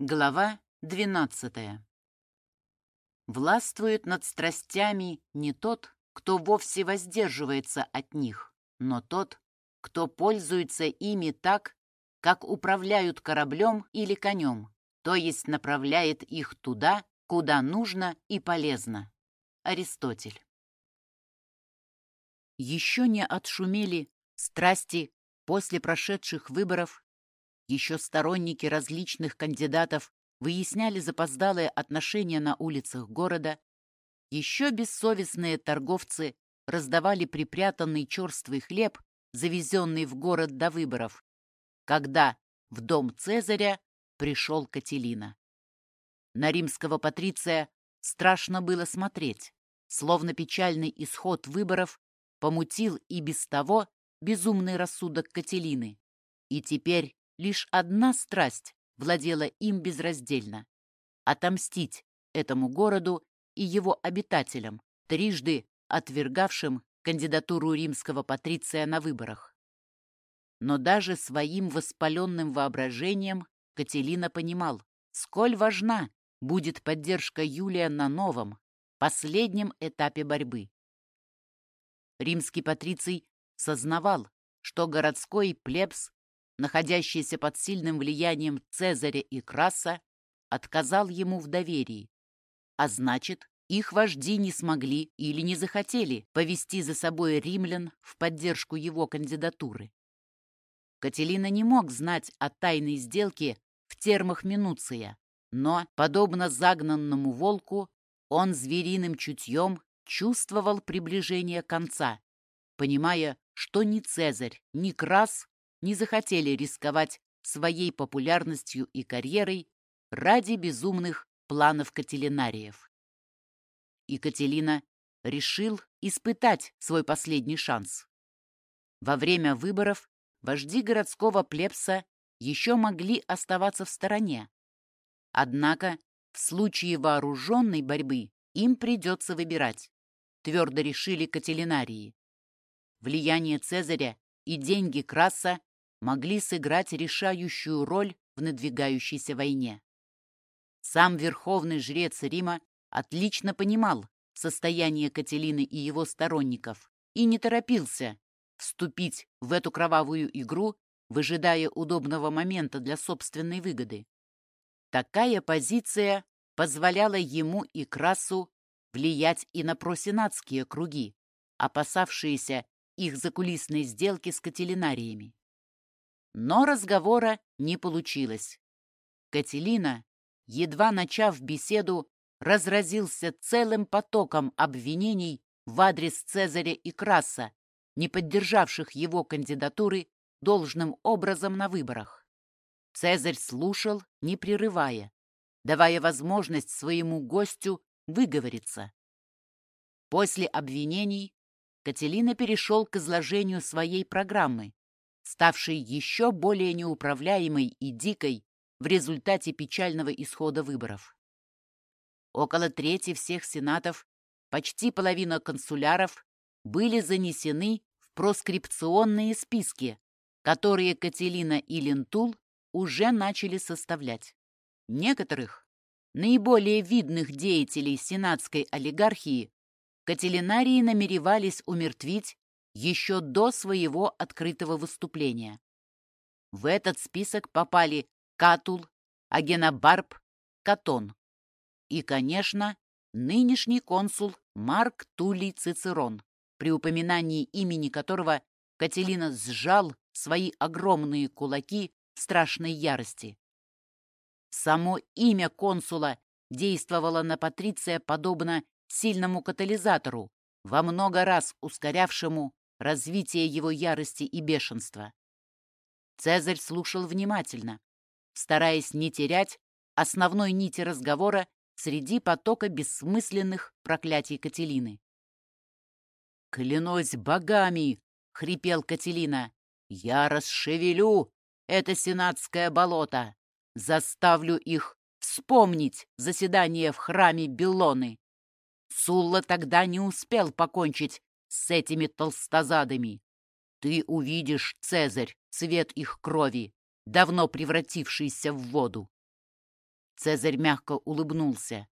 Глава 12. Властвует над страстями не тот, кто вовсе воздерживается от них, но тот, кто пользуется ими так, как управляют кораблем или конем, то есть направляет их туда, куда нужно и полезно. Аристотель. Еще не отшумели страсти после прошедших выборов еще сторонники различных кандидатов выясняли запоздалые отношения на улицах города. Еще бессовестные торговцы раздавали припрятанный черствый хлеб, завезенный в город до выборов, когда в дом Цезаря пришел Кателина. На римского патриция страшно было смотреть, словно печальный исход выборов помутил и без того безумный рассудок Кателины. И теперь Лишь одна страсть владела им безраздельно — отомстить этому городу и его обитателям, трижды отвергавшим кандидатуру римского патриция на выборах. Но даже своим воспаленным воображением Кателина понимал, сколь важна будет поддержка Юлия на новом, последнем этапе борьбы. Римский патриций сознавал, что городской плебс находящийся под сильным влиянием Цезаря и Краса, отказал ему в доверии. А значит, их вожди не смогли или не захотели повести за собой римлян в поддержку его кандидатуры. Кателина не мог знать о тайной сделке в термах Минуция, но, подобно загнанному волку, он звериным чутьем чувствовал приближение конца, понимая, что ни Цезарь, ни Крас не захотели рисковать своей популярностью и карьерой ради безумных планов Кателинариев. И Кателина решил испытать свой последний шанс. Во время выборов вожди городского плебса еще могли оставаться в стороне. Однако в случае вооруженной борьбы им придется выбирать, твердо решили Кателинарии. Влияние Цезаря и деньги Краса могли сыграть решающую роль в надвигающейся войне. Сам верховный жрец Рима отлично понимал состояние Кателины и его сторонников и не торопился вступить в эту кровавую игру, выжидая удобного момента для собственной выгоды. Такая позиция позволяла ему и Красу влиять и на просенатские круги, опасавшиеся их закулисной сделки с кателинариями. Но разговора не получилось. Кателина, едва начав беседу, разразился целым потоком обвинений в адрес Цезаря и Краса, не поддержавших его кандидатуры должным образом на выборах. Цезарь слушал, не прерывая, давая возможность своему гостю выговориться. После обвинений Кателина перешел к изложению своей программы, ставшей еще более неуправляемой и дикой в результате печального исхода выборов. Около трети всех сенатов, почти половина консуляров были занесены в проскрипционные списки, которые Катилина и Лентул уже начали составлять. Некоторых, наиболее видных деятелей сенатской олигархии, катилинарии намеревались умертвить еще до своего открытого выступления. В этот список попали Катул, Агенобарб, Катон и, конечно, нынешний консул Марк Тулий Цицерон, при упоминании имени которого Кателина сжал свои огромные кулаки в страшной ярости. Само имя консула действовало на Патриция подобно сильному катализатору, во много раз ускорявшему развитие его ярости и бешенства. Цезарь слушал внимательно, стараясь не терять основной нити разговора среди потока бессмысленных проклятий Кателины. «Клянусь богами!» — хрипел Кателина. «Я расшевелю это сенатское болото! Заставлю их вспомнить заседание в храме Беллоны!» Сулла тогда не успел покончить с этими толстозадами. Ты увидишь, Цезарь, цвет их крови, давно превратившийся в воду. Цезарь мягко улыбнулся.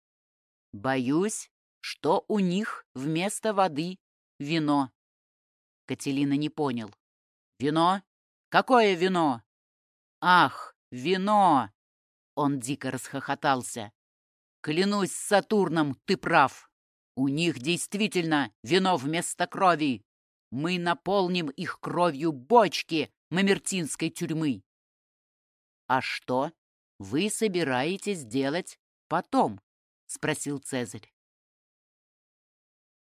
«Боюсь, что у них вместо воды вино». Кателина не понял. «Вино? Какое вино?» «Ах, вино!» Он дико расхохотался. «Клянусь Сатурном, ты прав. У них действительно вино вместо крови. Мы наполним их кровью бочки мамертинской тюрьмы». «А что вы собираетесь делать потом?» — спросил Цезарь.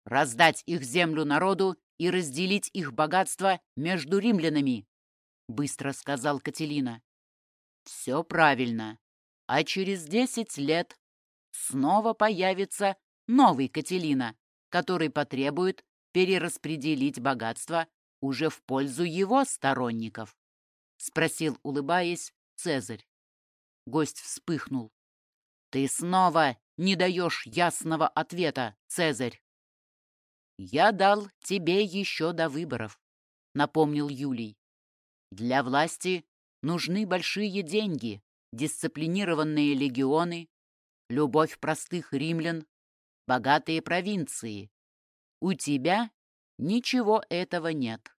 «Раздать их землю народу и разделить их богатство между римлянами», — быстро сказал Кателина. «Все правильно. А через десять лет снова появится новый Кателина, который потребует перераспределить богатство уже в пользу его сторонников», — спросил, улыбаясь, Цезарь. Гость вспыхнул. «Ты снова не даешь ясного ответа, Цезарь!» «Я дал тебе еще до выборов», — напомнил Юлий. «Для власти нужны большие деньги, дисциплинированные легионы, любовь простых римлян, богатые провинции. У тебя ничего этого нет.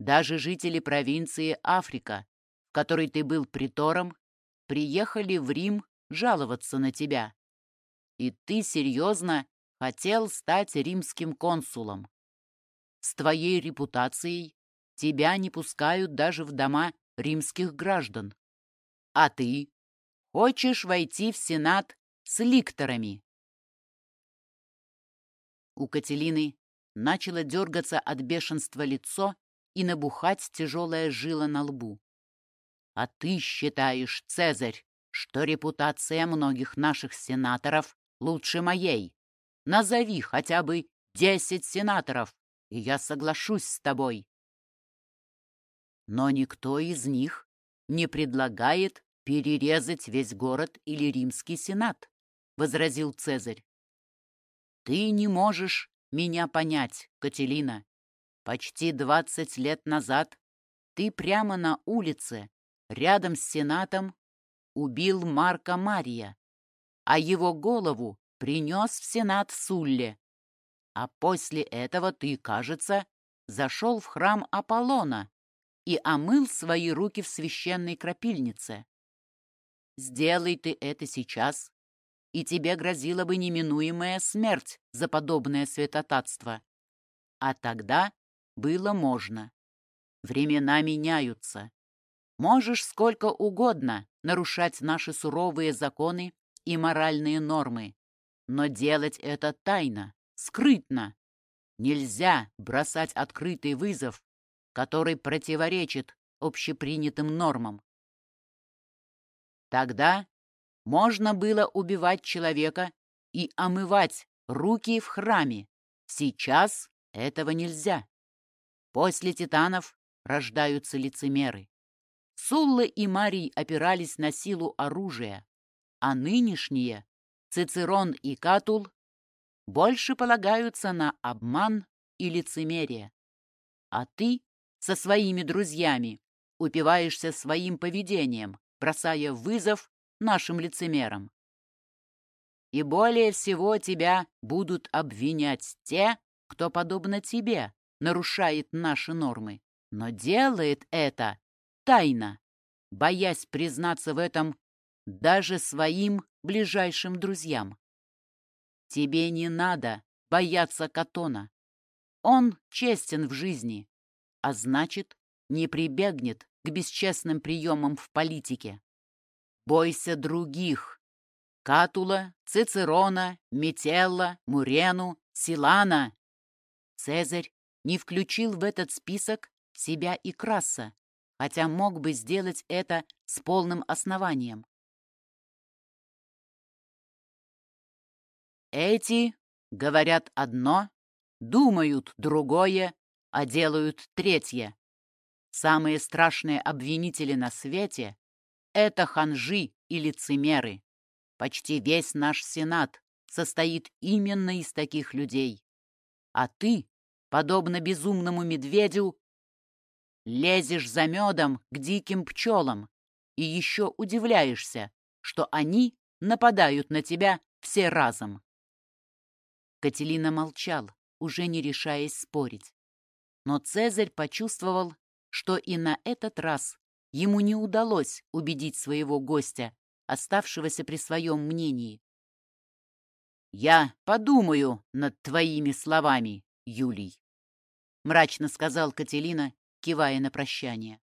Даже жители провинции Африка, в которой ты был притором, приехали в Рим жаловаться на тебя. И ты серьезно хотел стать римским консулом. С твоей репутацией тебя не пускают даже в дома римских граждан. А ты хочешь войти в Сенат с ликторами. У Кателины начало дергаться от бешенства лицо и набухать тяжелая жила на лбу. А ты считаешь, Цезарь, что репутация многих наших сенаторов лучше моей? Назови хотя бы десять сенаторов, и я соглашусь с тобой. Но никто из них не предлагает перерезать весь город или римский сенат, возразил Цезарь. Ты не можешь меня понять, Кателина. Почти двадцать лет назад ты прямо на улице рядом с Сенатом убил Марка Мария, а его голову принес в Сенат Сулле. А после этого ты, кажется, зашел в храм Аполлона и омыл свои руки в священной крапильнице. Сделай ты это сейчас, и тебе грозила бы неминуемая смерть за подобное святотатство. А тогда было можно. Времена меняются. Можешь сколько угодно нарушать наши суровые законы и моральные нормы, но делать это тайно, скрытно. Нельзя бросать открытый вызов, который противоречит общепринятым нормам. Тогда можно было убивать человека и омывать руки в храме. Сейчас этого нельзя. После титанов рождаются лицемеры. Сулла и Марий опирались на силу оружия, а нынешние, Цицерон и Катул, больше полагаются на обман и лицемерие. А ты со своими друзьями упиваешься своим поведением, бросая вызов нашим лицемерам. И более всего тебя будут обвинять те, кто, подобно тебе, нарушает наши нормы, но делает это тайно, боясь признаться в этом даже своим ближайшим друзьям. Тебе не надо бояться Катона. Он честен в жизни, а значит, не прибегнет к бесчестным приемам в политике. Бойся других. Катула, Цицерона, Метелла, Мурену, Силана. Цезарь не включил в этот список себя и Краса, хотя мог бы сделать это с полным основанием. Эти говорят одно, думают другое, а делают третье. Самые страшные обвинители на свете — это ханжи и лицемеры. Почти весь наш Сенат состоит именно из таких людей. А ты, подобно безумному медведю, Лезешь за медом к диким пчелам и еще удивляешься, что они нападают на тебя все разом. Кателина молчал, уже не решаясь спорить. Но Цезарь почувствовал, что и на этот раз ему не удалось убедить своего гостя, оставшегося при своем мнении. «Я подумаю над твоими словами, Юлий», — мрачно сказал Кателина, кивая на прощание.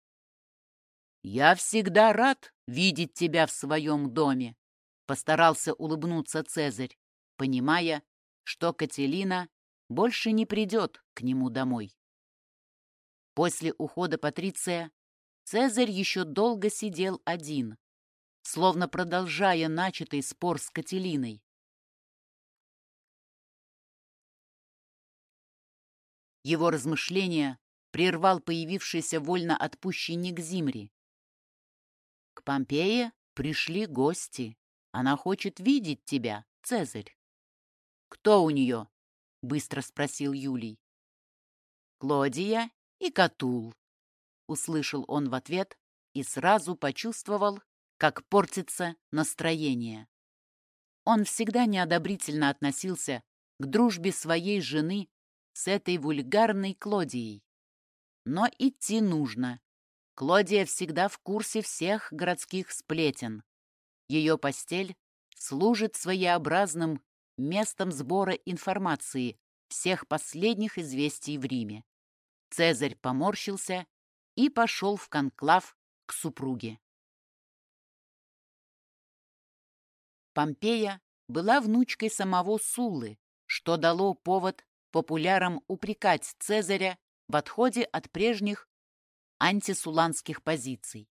«Я всегда рад видеть тебя в своем доме», — постарался улыбнуться Цезарь, понимая, что Кателина больше не придет к нему домой. После ухода Патриция Цезарь еще долго сидел один, словно продолжая начатый спор с Кателиной. Его размышления прервал появившийся вольно отпущенник Зимри. «К Помпее пришли гости. Она хочет видеть тебя, Цезарь». «Кто у нее?» — быстро спросил Юлий. «Клодия и Катул», — услышал он в ответ и сразу почувствовал, как портится настроение. Он всегда неодобрительно относился к дружбе своей жены с этой вульгарной Клодией. Но идти нужно. Клодия всегда в курсе всех городских сплетен. Ее постель служит своеобразным местом сбора информации всех последних известий в Риме. Цезарь поморщился и пошел в конклав к супруге. Помпея была внучкой самого Суллы, что дало повод популярам упрекать Цезаря в отходе от прежних антисуланских позиций.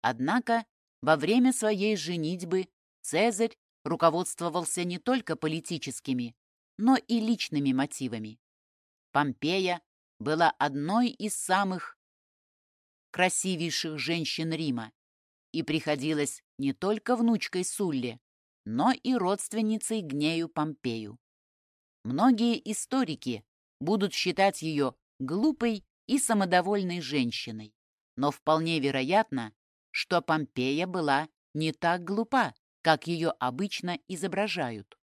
Однако во время своей женитьбы Цезарь руководствовался не только политическими, но и личными мотивами. Помпея была одной из самых красивейших женщин Рима и приходилась не только внучкой Сулле, но и родственницей Гнею Помпею. Многие историки будут считать ее глупой и самодовольной женщиной, но вполне вероятно, что Помпея была не так глупа, как ее обычно изображают.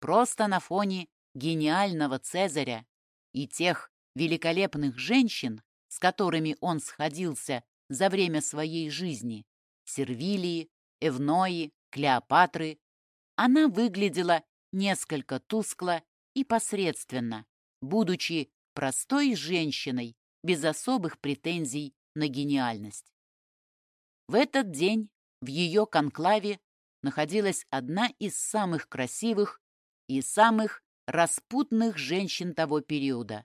Просто на фоне гениального Цезаря и тех великолепных женщин, с которыми он сходился за время своей жизни, Сервилии, Эвнои, Клеопатры, она выглядела несколько тускло и посредственно, будучи простой женщиной без особых претензий на гениальность. В этот день в ее конклаве находилась одна из самых красивых и самых распутных женщин того периода.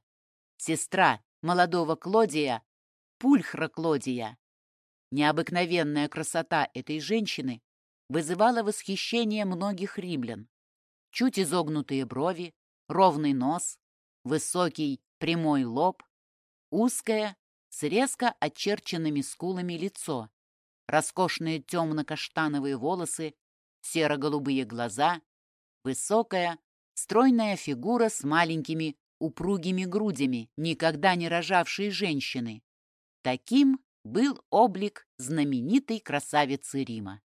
Сестра молодого Клодия, Пульхра Клодия. Необыкновенная красота этой женщины вызывала восхищение многих римлян. Чуть изогнутые брови, ровный нос, высокий прямой лоб, узкое, с резко очерченными скулами лицо, роскошные темно-каштановые волосы, серо-голубые глаза, высокая, стройная фигура с маленькими упругими грудями, никогда не рожавшей женщины. Таким был облик знаменитой красавицы Рима.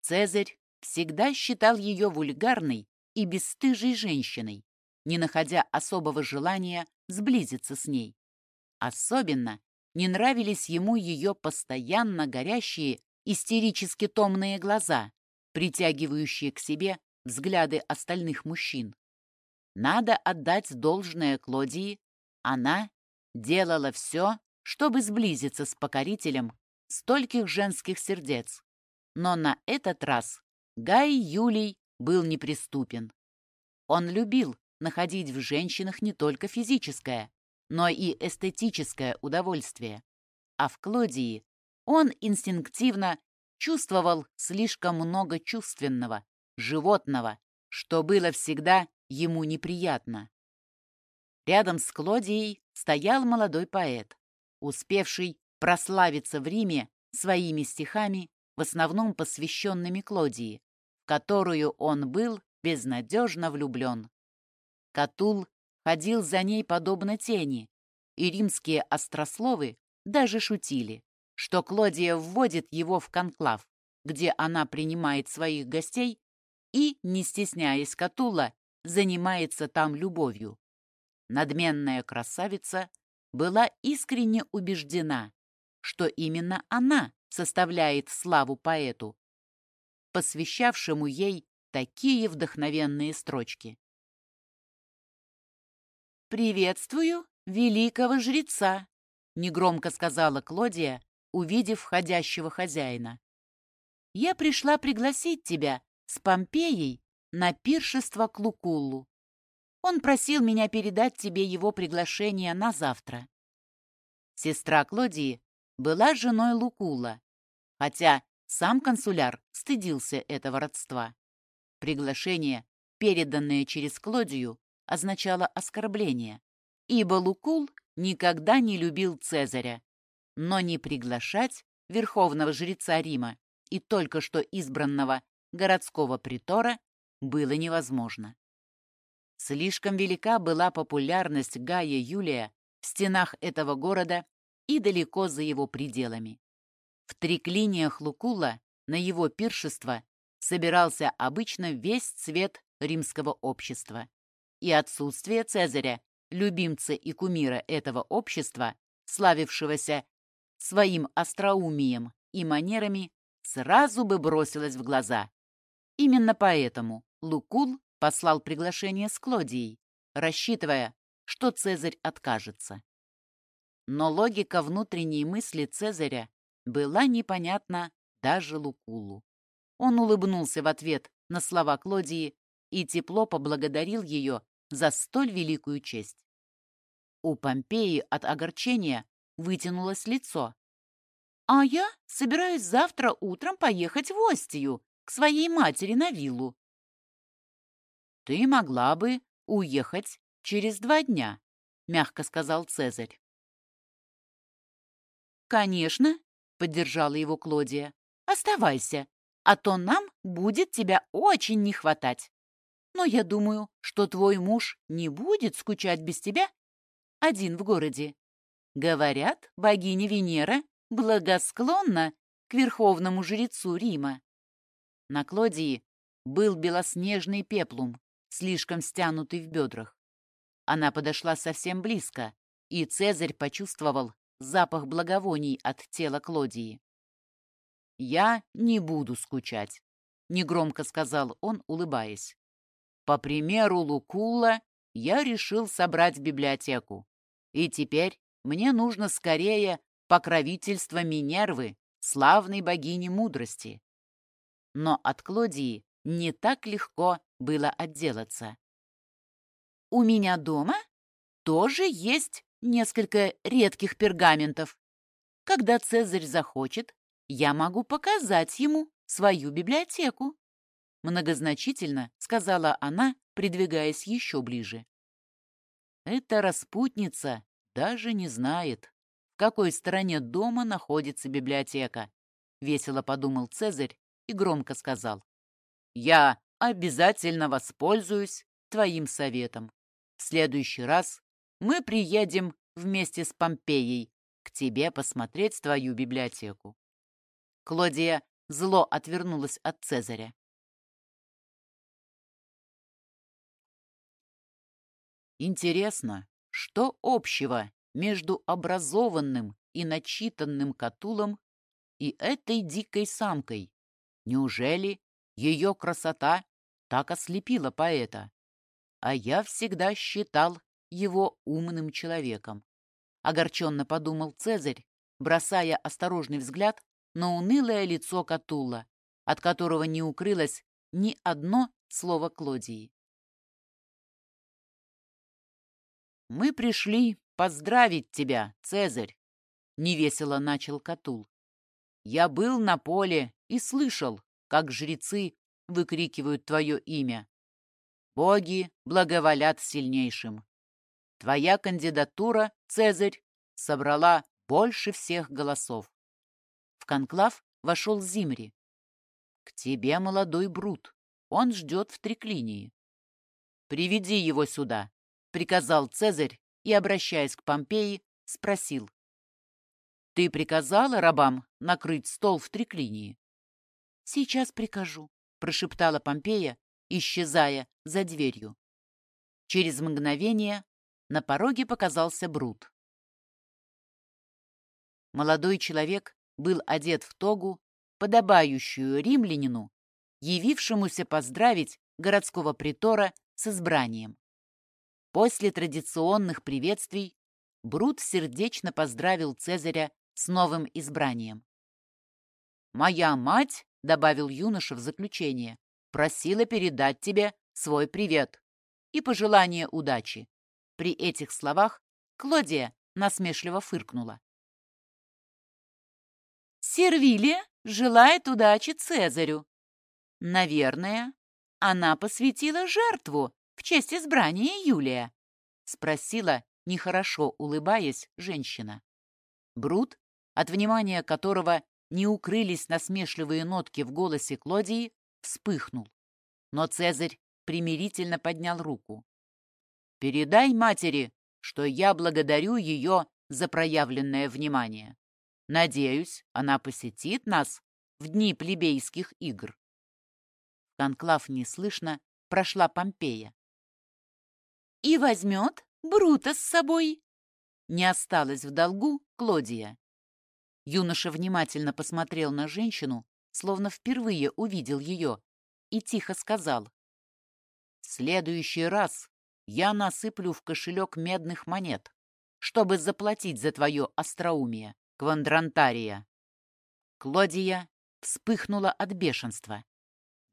Цезарь всегда считал ее вульгарной и бесстыжей женщиной, не находя особого желания сблизиться с ней. Особенно не нравились ему ее постоянно горящие, истерически томные глаза, притягивающие к себе взгляды остальных мужчин. Надо отдать должное Клодии, она делала все, чтобы сблизиться с покорителем стольких женских сердец. Но на этот раз Гай Юлий был неприступен. Он любил находить в женщинах не только физическое, но и эстетическое удовольствие. А в Клодии он инстинктивно чувствовал слишком много чувственного, животного, что было всегда ему неприятно. Рядом с Клодией стоял молодой поэт, успевший прославиться в Риме своими стихами, в основном посвященными Клодии, в которую он был безнадежно влюблен. Катул ходил за ней подобно тени, и римские острословы даже шутили, что Клодия вводит его в конклав, где она принимает своих гостей и, не стесняясь Катула, занимается там любовью. Надменная красавица была искренне убеждена, что именно она составляет славу поэту, посвящавшему ей такие вдохновенные строчки. «Приветствую великого жреца», — негромко сказала Клодия, увидев входящего хозяина. «Я пришла пригласить тебя с Помпеей на пиршество к Лукуллу. Он просил меня передать тебе его приглашение на завтра». Сестра Клодии была женой Лукула, хотя сам консуляр стыдился этого родства. Приглашение, переданное через Клодию, означало оскорбление, ибо Лукул никогда не любил Цезаря, но не приглашать верховного жреца Рима и только что избранного городского притора было невозможно. Слишком велика была популярность Гая Юлия в стенах этого города и далеко за его пределами. В триклиниях Лукула на его пиршество собирался обычно весь цвет римского общества. И отсутствие Цезаря, любимца и кумира этого общества, славившегося своим остроумием и манерами сразу бы бросилось в глаза. Именно поэтому Лукул послал приглашение с Клодией, рассчитывая, что Цезарь откажется. Но логика внутренней мысли Цезаря была непонятна даже Лукулу. Он улыбнулся в ответ на слова Клодии и тепло поблагодарил ее за столь великую честь. У Помпеи от огорчения вытянулось лицо. «А я собираюсь завтра утром поехать в Остию, к своей матери на виллу». «Ты могла бы уехать через два дня», — мягко сказал Цезарь. «Конечно», — поддержала его Клодия. «Оставайся, а то нам будет тебя очень не хватать. Но я думаю, что твой муж не будет скучать без тебя один в городе. Говорят, богиня Венера благосклонна к верховному жрецу Рима. На Клодии был белоснежный пеплум, слишком стянутый в бедрах. Она подошла совсем близко, и Цезарь почувствовал запах благовоний от тела Клодии. «Я не буду скучать», — негромко сказал он, улыбаясь. «По примеру Лукула я решил собрать библиотеку. И теперь мне нужно скорее покровительство Минервы, славной богини мудрости. Но от Клодии не так легко было отделаться. «У меня дома тоже есть несколько редких пергаментов. Когда Цезарь захочет, я могу показать ему свою библиотеку. Многозначительно сказала она, придвигаясь еще ближе. Эта распутница даже не знает, в какой стороне дома находится библиотека. Весело подумал Цезарь и громко сказал. Я обязательно воспользуюсь твоим советом. В следующий раз мы приедем вместе с Помпеей к тебе посмотреть твою библиотеку. Клодия зло отвернулась от Цезаря. Интересно, что общего между образованным и начитанным Катулом и этой дикой самкой? Неужели ее красота так ослепила поэта? А я всегда считал его умным человеком. Огорченно подумал Цезарь, бросая осторожный взгляд на унылое лицо Катула, от которого не укрылось ни одно слово Клодии. «Мы пришли поздравить тебя, Цезарь!» — невесело начал Катул. «Я был на поле и слышал, как жрецы выкрикивают твое имя. Боги благоволят сильнейшим. Твоя кандидатура, Цезарь, собрала больше всех голосов. В конклав вошел Зимри. «К тебе, молодой Брут. Он ждет в триклинии». «Приведи его сюда», — приказал Цезарь и, обращаясь к Помпеи, спросил. «Ты приказала рабам накрыть стол в триклинии?» «Сейчас прикажу», — прошептала Помпея исчезая за дверью. Через мгновение на пороге показался Брут. Молодой человек был одет в тогу, подобающую римлянину, явившемуся поздравить городского притора с избранием. После традиционных приветствий Брут сердечно поздравил Цезаря с новым избранием. «Моя мать», — добавил юноша в заключение, — «просила передать тебе свой привет и пожелание удачи». При этих словах Клодия насмешливо фыркнула. Сервилия желает удачи Цезарю. Наверное, она посвятила жертву в честь избрания Юлия, спросила, нехорошо улыбаясь, женщина. Брут, от внимания которого не укрылись насмешливые нотки в голосе Клодии, вспыхнул. Но Цезарь примирительно поднял руку. «Передай матери, что я благодарю ее за проявленное внимание. Надеюсь, она посетит нас в дни плебейских игр. Конклав неслышно прошла Помпея. «И возьмет Брута с собой!» Не осталось в долгу Клодия. Юноша внимательно посмотрел на женщину, словно впервые увидел ее, и тихо сказал. «В следующий раз я насыплю в кошелек медных монет, чтобы заплатить за твое остроумие. Квандрантария. Клодия вспыхнула от бешенства.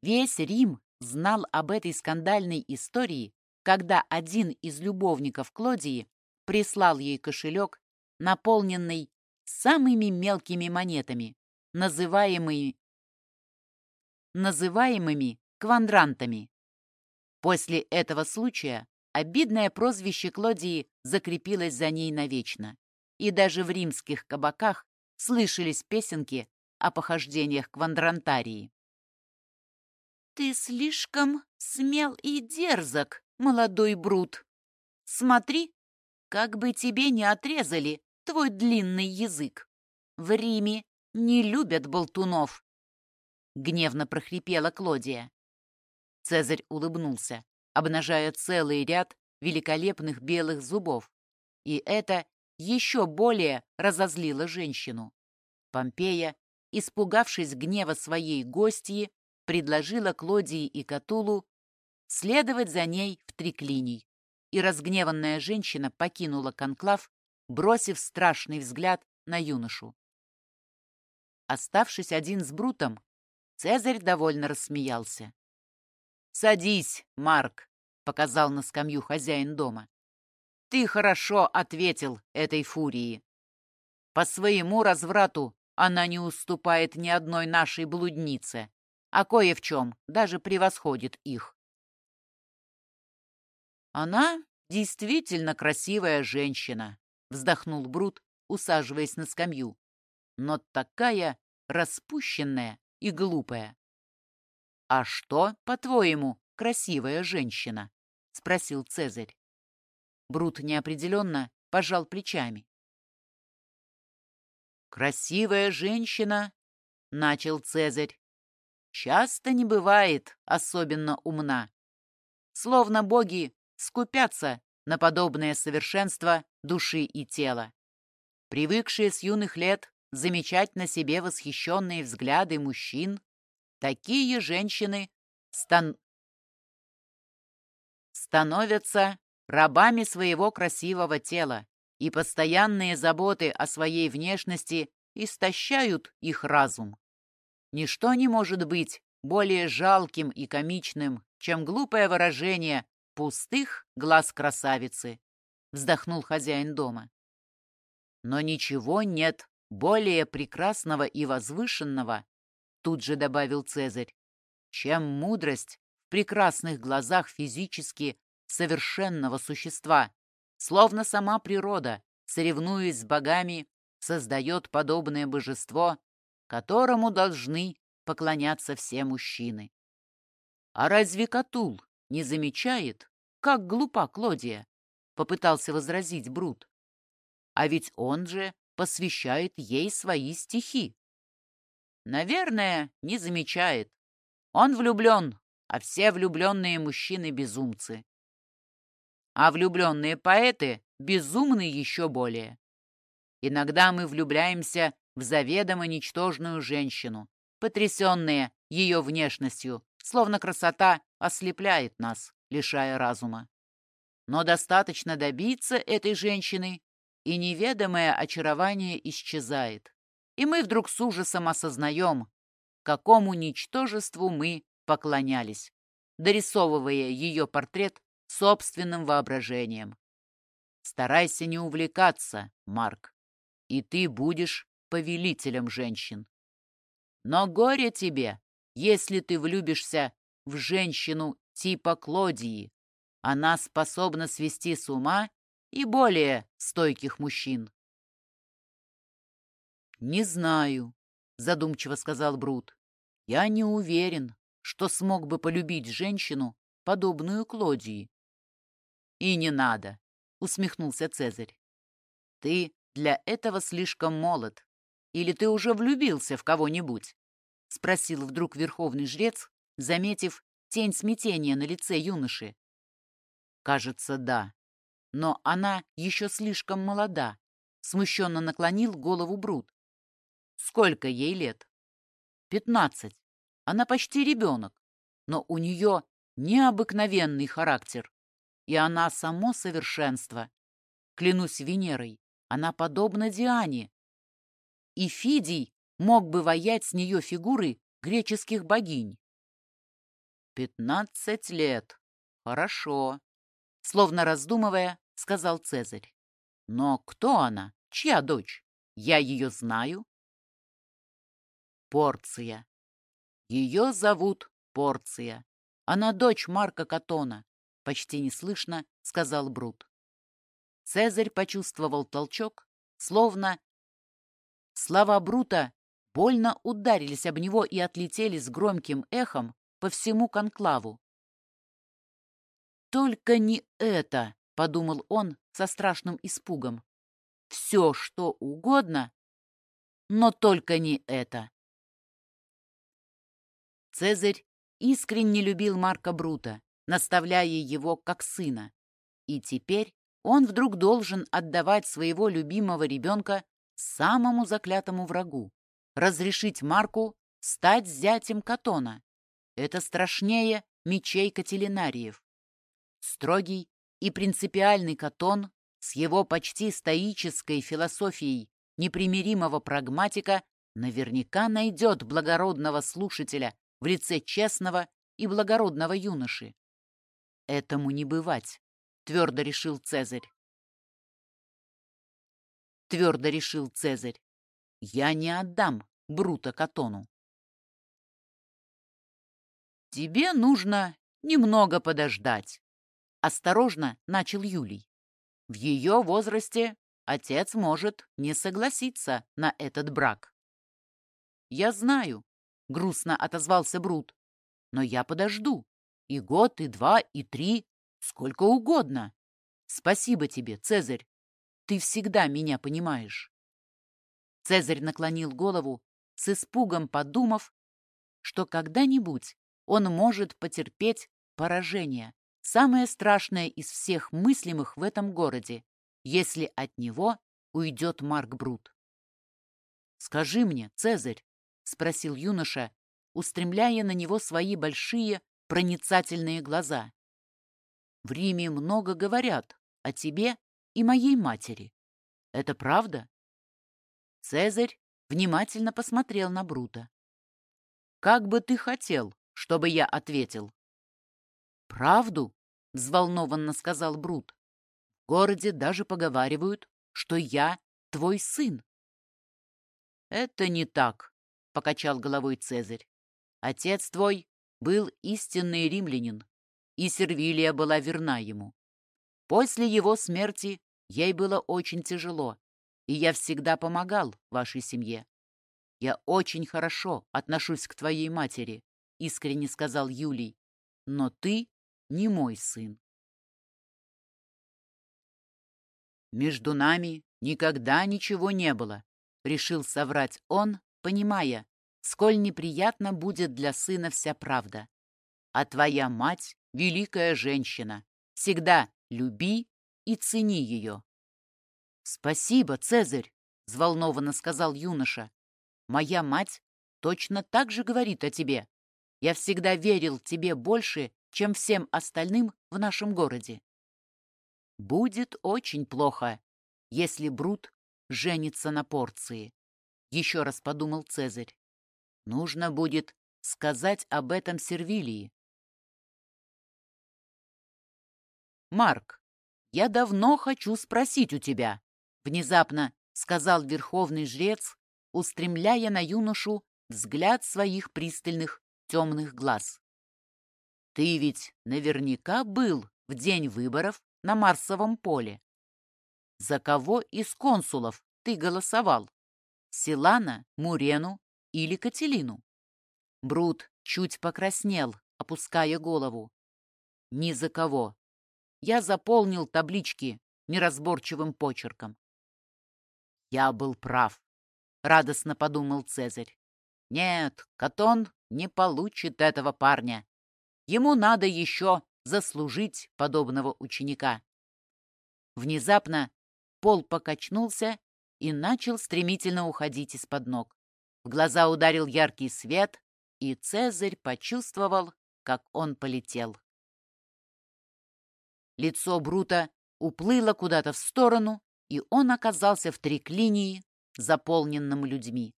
Весь Рим знал об этой скандальной истории, когда один из любовников Клодии прислал ей кошелек, наполненный самыми мелкими монетами, называемыми, называемыми квандрантами. После этого случая обидное прозвище Клодии закрепилось за ней навечно и даже в римских кабаках слышались песенки о похождениях Квандрантарии. «Ты слишком смел и дерзок, молодой Брут. Смотри, как бы тебе не отрезали твой длинный язык. В Риме не любят болтунов!» Гневно прохрипела Клодия. Цезарь улыбнулся, обнажая целый ряд великолепных белых зубов. И это еще более разозлила женщину. Помпея, испугавшись гнева своей гостьи, предложила Клодии и Катулу следовать за ней в триклиний, и разгневанная женщина покинула конклав, бросив страшный взгляд на юношу. Оставшись один с Брутом, Цезарь довольно рассмеялся. «Садись, Марк», — показал на скамью хозяин дома. Ты хорошо ответил этой фурии. По своему разврату она не уступает ни одной нашей блуднице, а кое в чем даже превосходит их. Она действительно красивая женщина, вздохнул Брут, усаживаясь на скамью, но такая распущенная и глупая. «А что, по-твоему, красивая женщина?» — спросил Цезарь. Брут неопределенно пожал плечами. «Красивая женщина», — начал Цезарь, — «часто не бывает особенно умна. Словно боги скупятся на подобное совершенство души и тела. Привыкшие с юных лет замечать на себе восхищенные взгляды мужчин, такие женщины стан... становятся рабами своего красивого тела, и постоянные заботы о своей внешности истощают их разум. Ничто не может быть более жалким и комичным, чем глупое выражение пустых глаз красавицы, вздохнул хозяин дома. Но ничего нет более прекрасного и возвышенного, тут же добавил Цезарь, чем мудрость в прекрасных глазах физически совершенного существа, словно сама природа, соревнуясь с богами, создает подобное божество, которому должны поклоняться все мужчины. А разве Катул не замечает, как глупа Клодия? Попытался возразить Брут. А ведь он же посвящает ей свои стихи. Наверное, не замечает. Он влюблен а все влюбленные мужчины – безумцы. А влюбленные поэты – безумны еще более. Иногда мы влюбляемся в заведомо ничтожную женщину, потрясенные ее внешностью, словно красота ослепляет нас, лишая разума. Но достаточно добиться этой женщины, и неведомое очарование исчезает. И мы вдруг с ужасом осознаем, какому ничтожеству мы поклонялись, дорисовывая ее портрет собственным воображением. Старайся не увлекаться, Марк, и ты будешь повелителем женщин. Но горе тебе, если ты влюбишься в женщину типа Клодии. Она способна свести с ума и более стойких мужчин. «Не знаю», — задумчиво сказал Брут. «Я не уверен, что смог бы полюбить женщину, подобную Клодии». «И не надо», — усмехнулся Цезарь. «Ты для этого слишком молод. Или ты уже влюбился в кого-нибудь?» — спросил вдруг верховный жрец, заметив тень смятения на лице юноши. «Кажется, да. Но она еще слишком молода», — смущенно наклонил голову Брут. «Сколько ей лет?» «Пятнадцать. Она почти ребенок, но у нее необыкновенный характер, и она само совершенство. Клянусь Венерой, она подобна Диане. И Фидий мог бы воять с нее фигуры греческих богинь. «Пятнадцать лет. Хорошо», — словно раздумывая, сказал Цезарь. «Но кто она? Чья дочь? Я ее знаю?» Порция. Ее зовут Порция. Она дочь Марка Катона, почти неслышно сказал Брут. Цезарь почувствовал толчок, словно слова Брута больно ударились об него и отлетели с громким эхом по всему конклаву. «Только не это!» — подумал он со страшным испугом. «Все, что угодно, но только не это!» Цезарь искренне любил Марка Брута, наставляя его как сына. И теперь он вдруг должен отдавать своего любимого ребенка самому заклятому врагу, разрешить Марку стать зятем Катона. Это страшнее мечей Кателинариев. Строгий и принципиальный Катон с его почти стоической философией непримиримого прагматика наверняка найдет благородного слушателя в лице честного и благородного юноши. Этому не бывать, твердо решил Цезарь. Твердо решил Цезарь. Я не отдам Брута Катону. Тебе нужно немного подождать. Осторожно начал Юлий. В ее возрасте отец может не согласиться на этот брак. Я знаю, — грустно отозвался Брут. «Но я подожду. И год, и два, и три. Сколько угодно. Спасибо тебе, Цезарь. Ты всегда меня понимаешь». Цезарь наклонил голову, с испугом подумав, что когда-нибудь он может потерпеть поражение, самое страшное из всех мыслимых в этом городе, если от него уйдет Марк Брут. «Скажи мне, Цезарь, — спросил юноша, устремляя на него свои большие проницательные глаза. «В Риме много говорят о тебе и моей матери. Это правда?» Цезарь внимательно посмотрел на Брута. «Как бы ты хотел, чтобы я ответил?» «Правду?» — взволнованно сказал Брут. «В городе даже поговаривают, что я твой сын». «Это не так», покачал головой Цезарь. Отец твой был истинный римлянин, и Сервилия была верна ему. После его смерти ей было очень тяжело, и я всегда помогал вашей семье. Я очень хорошо отношусь к твоей матери, искренне сказал Юлий, но ты не мой сын. Между нами никогда ничего не было, решил соврать он, понимая, сколь неприятно будет для сына вся правда. а твоя мать — великая женщина. Всегда люби и цени ее». «Спасибо, Цезарь», — взволнованно сказал юноша. «Моя мать точно так же говорит о тебе. Я всегда верил тебе больше, чем всем остальным в нашем городе. Будет очень плохо, если Брут женится на порции. Еще раз подумал Цезарь. Нужно будет сказать об этом Сервилии. «Марк, я давно хочу спросить у тебя», — внезапно сказал верховный жрец, устремляя на юношу взгляд своих пристальных темных глаз. «Ты ведь наверняка был в день выборов на Марсовом поле. За кого из консулов ты голосовал? Силана, Мурену или Кателину?» Брут чуть покраснел, опуская голову. «Ни за кого. Я заполнил таблички неразборчивым почерком». «Я был прав», — радостно подумал Цезарь. «Нет, Катон не получит этого парня. Ему надо еще заслужить подобного ученика. Внезапно пол покачнулся и начал стремительно уходить из-под ног. В глаза ударил яркий свет, и Цезарь почувствовал, как он полетел. Лицо Брута уплыло куда-то в сторону, и он оказался в триклинии, заполненном людьми.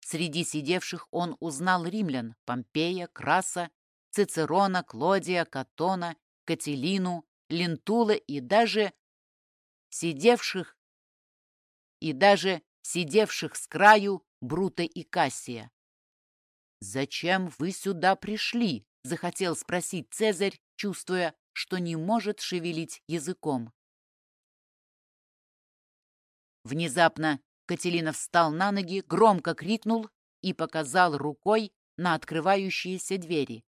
Среди сидевших он узнал римлян Помпея, Краса, Цицерона, Клодия, Катона, Кателину, Лентула и даже сидевших и даже сидевших с краю Брута и Кассия. «Зачем вы сюда пришли?» — захотел спросить Цезарь, чувствуя, что не может шевелить языком. Внезапно Кателина встал на ноги, громко крикнул и показал рукой на открывающиеся двери.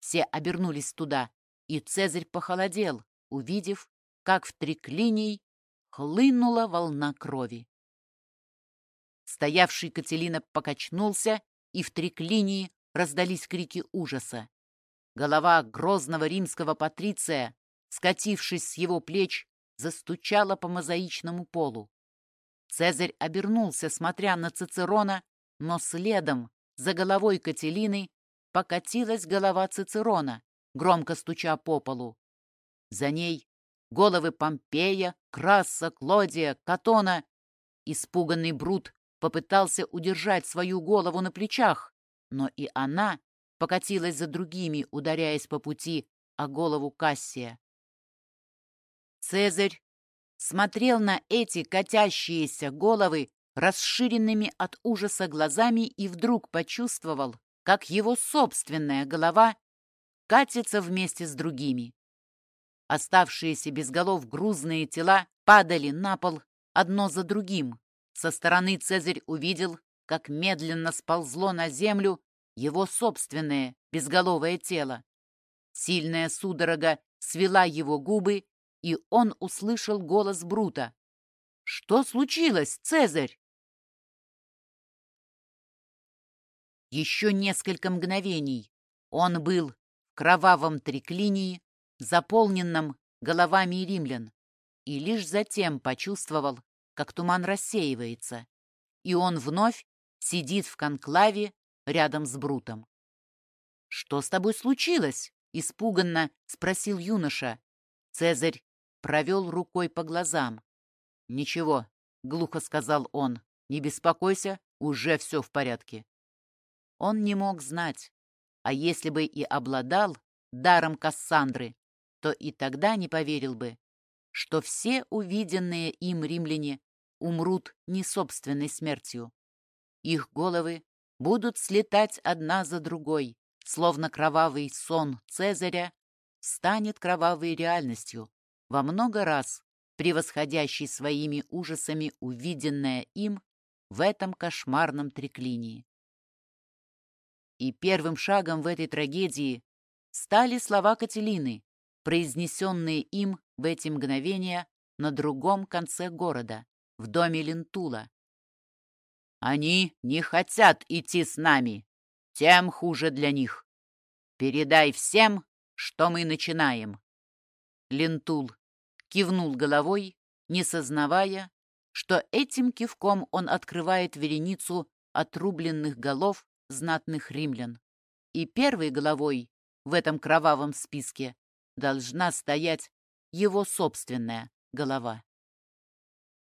Все обернулись туда, и Цезарь похолодел, увидев, как в триклиний хлынула волна крови. Стоявший Кателина покачнулся, и в триклинии раздались крики ужаса. Голова грозного римского патриция, скатившись с его плеч, застучала по мозаичному полу. Цезарь обернулся, смотря на Цицерона, но следом, за головой Кателины, покатилась голова Цицерона, громко стуча по полу. За ней головы Помпея, Краса, Клодия, Катона. Испуганный Брут попытался удержать свою голову на плечах, но и она покатилась за другими, ударяясь по пути о голову Кассия. Цезарь смотрел на эти катящиеся головы расширенными от ужаса глазами и вдруг почувствовал, как его собственная голова катится вместе с другими. Оставшиеся без голов грузные тела падали на пол одно за другим. Со стороны Цезарь увидел, как медленно сползло на землю его собственное безголовое тело. Сильная судорога свела его губы, и он услышал голос Брута. «Что случилось, Цезарь?» Еще несколько мгновений он был в кровавом триклинии, заполненном головами римлян, и лишь затем почувствовал, как туман рассеивается, и он вновь сидит в конклаве рядом с Брутом. «Что с тобой случилось?» — испуганно спросил юноша. Цезарь провел рукой по глазам. «Ничего», — глухо сказал он, — «не беспокойся, уже все в порядке». Он не мог знать, а если бы и обладал даром Кассандры, то и тогда не поверил бы, что все увиденные им римляне умрут не собственной смертью. Их головы будут слетать одна за другой, словно кровавый сон Цезаря станет кровавой реальностью, во много раз превосходящий своими ужасами увиденное им в этом кошмарном треклинии. И первым шагом в этой трагедии стали слова Кателины, произнесенные им в эти мгновения на другом конце города, в доме Лентула. «Они не хотят идти с нами, тем хуже для них. «Передай всем, что мы начинаем». Лентул кивнул головой, не сознавая, что этим кивком он открывает вереницу отрубленных голов знатных римлян. И первой головой в этом кровавом списке должна стоять его собственная голова.